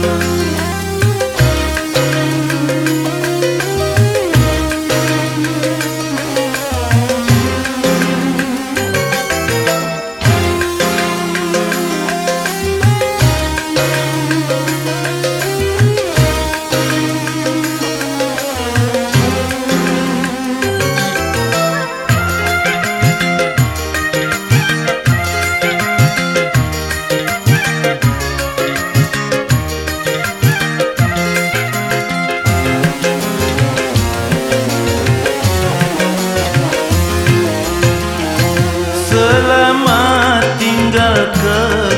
Selamat tinggal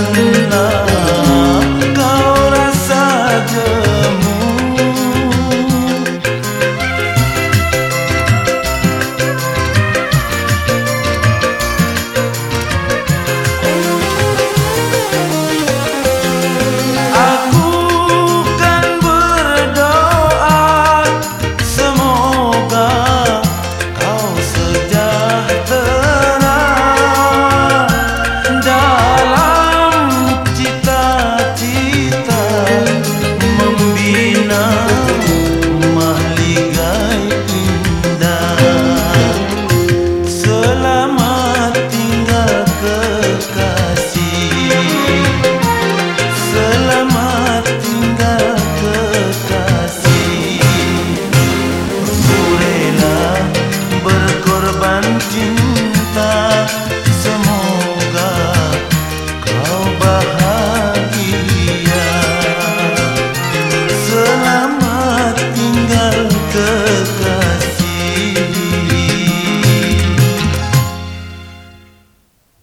yanına.